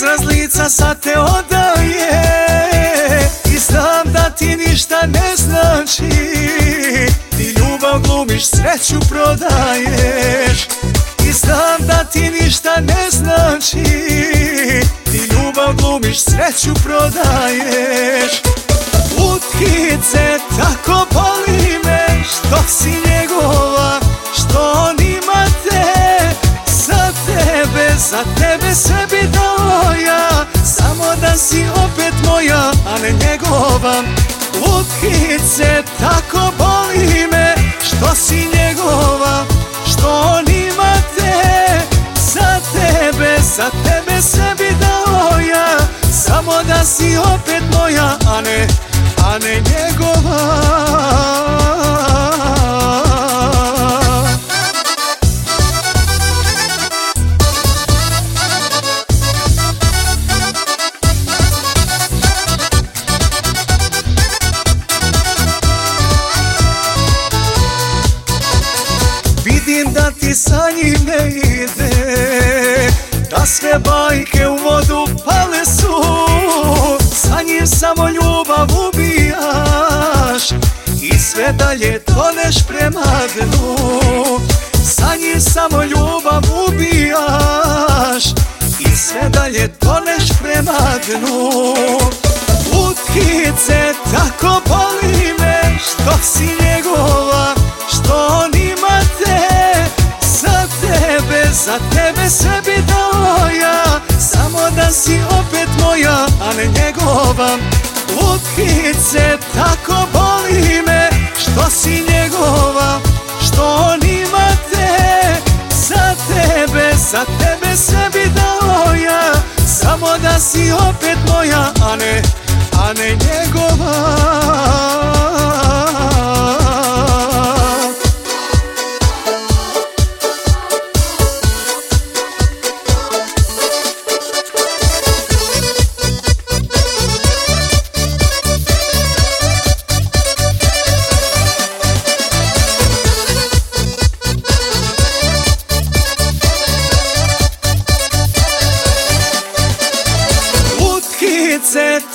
Izraz lica sad te odaje. I znam da ti ništa ne znači. Ti ljubav glumiš, sreću prodaješ. I znam da ti ništa ne znači. Ti ljubav glumiš, sreću prodaješ. Utkice, tako boli me. Što si njegova, što on ima te Za tebe, za tebe sve ne njegova Utkice, tako boli me Što si njegova, što on ima te Za tebe, za tebe sve bi dao ja. Samo da si opet moja, a ne a ne njegova Sa njim ne ide Da sve bajke u vodu pale su. Sa njim samo ljubav ubijaš I sve dalje toneš prema dnu. Sa njim samo ljubav ubijaš I sve dalje toneš prema dnu. Utkice, tako boli me Što si za tebe sve bi dao ja Samo da si opet moja, a ne njegova. Utkice, tako boli me Što si njegova, što on ima te. Za tebe, za tebe sve bi dao ja Samo da si opet moja, a ne, a ne njegova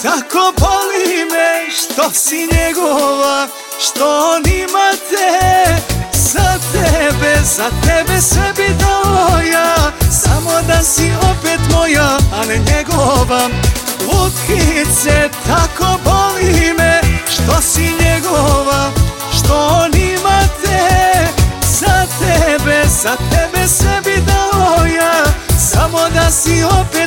tako boli me Što si njegova, što on ima te. Za tebe, za tebe sve bi dao ja. Samo da si opet moja, a ne njegova. Utkice, tako boli me Što si njegova, što on ima te. Za tebe, za tebe sve bi dao ja. Samo da si opet